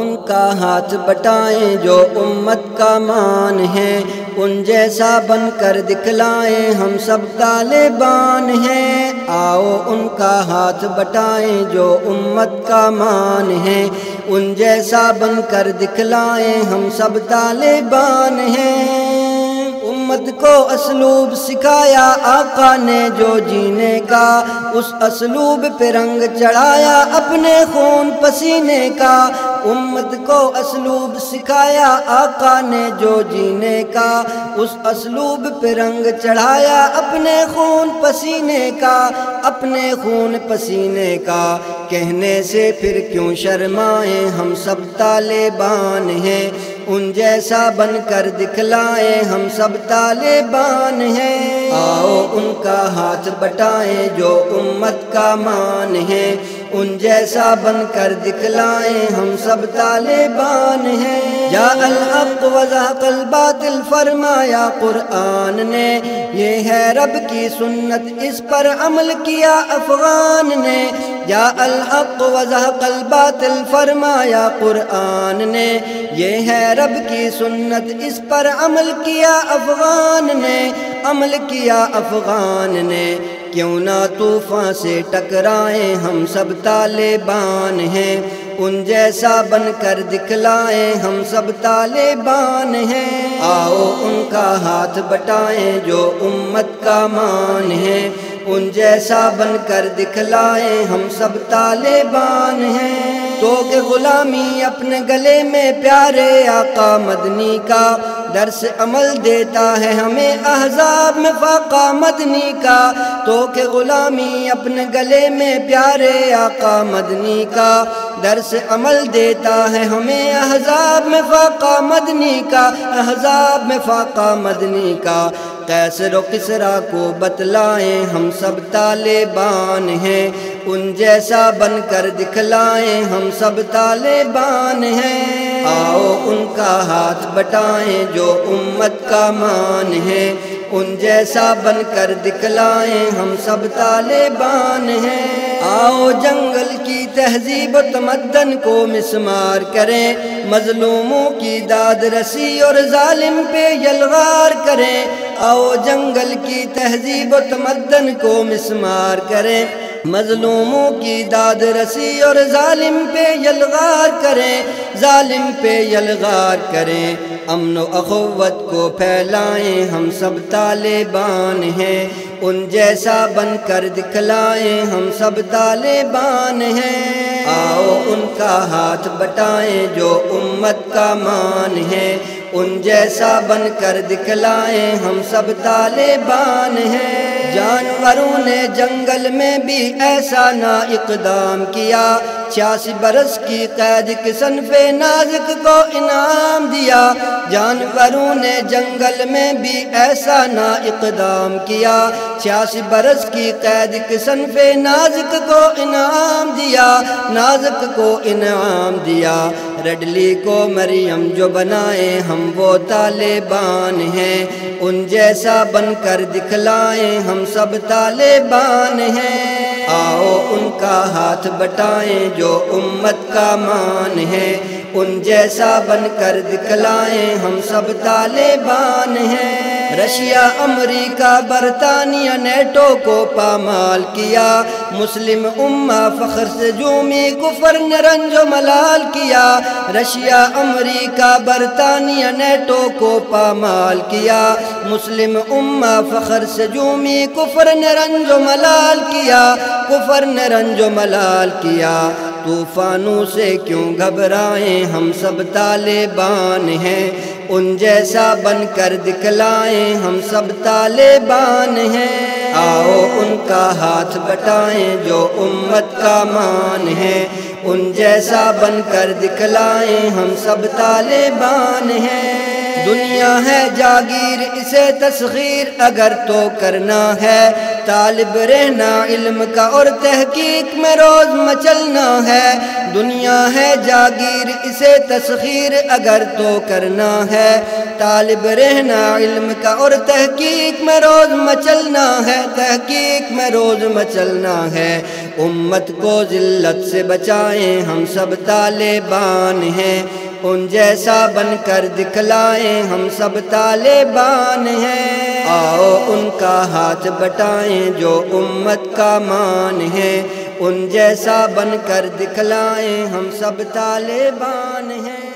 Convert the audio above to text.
ان کا ہاتھ بٹائیں جو امت کا مان ہے، ان جیسا بن کر دکھلائیں ہم سب طالبان ہیں۔ آؤ ان کا ہاتھ بٹائیں جو امت کا مان ہے، ان جیسا بن کر دکھلائیں ہم سب طالبان ہیں۔ امت کو اسلوب سکھایا آقا نے جو جینے کا، اس اسلوب پہ رنگ چڑھایا اپنے خون پسینے کا۔ امت کو اسلوب سکھایا، آقا نے جو جینے کا، اس اسلوب پہ رنگ چڑھایا اپنے خون پسینے کا، اپنے خون پسینے کا۔ کہنے سے پھر کیوں شرمائیں ہم سب طالبان ہیں، ان جیسا بن کر دکھلائیں ہم سب طالبان ہیں۔ آؤ ان کا ہاتھ بٹائیں جو امت کا مان ہے۔ ان جیسا بن کر دکھلائیں ہم سب طالبان ہیں۔ یا الحق وضاحت الباطل فرمایا قرآن نے، یہ ہے رب کی سنت، اس پر عمل کیا افغان نے۔ یا الحق وضاحت الباطل فرمایا قرآن نے، یہ ہے رب کی سنت، اس پر عمل کیا افغان نے۔ عمل کیا افغان نے۔ کیوں نہ طوفان سے ٹکرائیں ہم سب طالبان ہیں؟ ان جیسا بن کر دکھلائیں ہم سب طالبان ہیں۔ آؤ ان کا ہاتھ بٹائیں جو امت کا مان ہے۔ ان جیسا بن کر دکھلائیں ہم سب طالبان ہیں۔ تو کہ غلامی اپنے گلے میں پیارے آقا مدنی کا درس عمل دیتا ہے ہمیں احزاب میں فاقہ مدنی کا تو کہ غلامی اپنے گلے میں پیارے آقا مدنی کا درس عمل دیتا ہے ہمیں احزاب میں فاقہ مدنی کا احزاب میں فاقہ مدنی کا کیسر و کسرا کو بتلائیں ہم سب طالبان ہیں ان جیسا بن کر دکھلائیں ہم سب طالبان ہیں آؤ ان کا ہاتھ بٹائیں جو امت کا مان ہے، ان جیسا بن کر دکھلائیں ہم سب طالبان ہیں۔ آؤ جنگل کی تہذیب و تمدن کو مسمار کریں، مظلوموں کی داد رسی اور ظالم پہ یلغار کریں۔ آؤ جنگل کی تہذیب و تمدن کو مسمار کریں۔ مظلوموں کی داد رسی اور ظالم پہ یلغار کریں، ظالم پہ یلغار کریں۔ امن و اخوت کو پھیلائیں، ہم سب طالبان ہیں۔ ان جیسا بن کر دکھلائیں، ہم سب طالبان ہیں۔ آؤ ان کا ہاتھ بٹائیں جو امت کا مان ہے۔ ان جیسا بن کر دکھلائیں، ہم سب طالبان ہیں۔ جانوروں نے جنگل میں بھی ایسا نا اقدام کیا چھیاسی برس کی قید کسن پہ نازک کو انعام دیا۔ جانوروں نے جنگل میں بھی ایسا نا اقدام کیا۔ چھیاسی برس کی قید کسن پہ نازک کو انعام دیا۔ نازک کو انعام دیا۔ رڈلی کو مریم جو بنائیں ہم وہ طالبان ہیں۔ ان جیسا بن کر دکھلائیں ہم سب طالبان ہیں۔ آؤ ان کا ہاتھ بٹائیں جو امت کا مان ہے۔ ان جیسا بن کر دکھلائیں ہم سب طالبان ہیں۔ رشیا، امریکہ، برطانیہ، نیٹو کو پامال کیا۔ مسلم امہ، فخر سے جومی کفر نے رنج و ملال کیا۔ رشیا، امریکہ، برطانیہ، نیٹو کو پامال کیا۔ مسلم امہ، فخر سے جومی کفر نے رنج و ملال کیا۔ کفر نے رنج و ملال کیا۔ طوفانوں سے کیوں گھبرائیں ہم سب طالبان ہیں؟ ان جیسا بن کر دکھلائیں ہم سب طالبان ہیں۔ آؤ ان کا ہاتھ بٹائیں جو امت کا مان ہے۔ ان جیسا بن کر دکھلائیں ہم سب طالبان ہیں۔ دنیا ہے جاگیر، اسے تسخیر اگر تو کرنا ہے۔ طالب رہنا، علم کا اور تحقیق میں روز مچلنا ہے۔ دنیا ہے جاگیر، اسے تسخیر اگر تو کرنا ہے۔ طالب رہنا، علم کا اور تحقیق میں روز مچلنا ہے۔ تحقیق میں روز مچلنا ہے۔ امت کو ذلت سے بچائیں، ہم سب طالبان ہیں۔ ان جیسا بن کر دکھلائیں، ہم سب طالبان ہیں۔ آؤ ان کا ہاتھ بٹائیں جو امت کا مان ہے، ان جیسا بن کر دکھلائیں ہم سب طالبان ہیں۔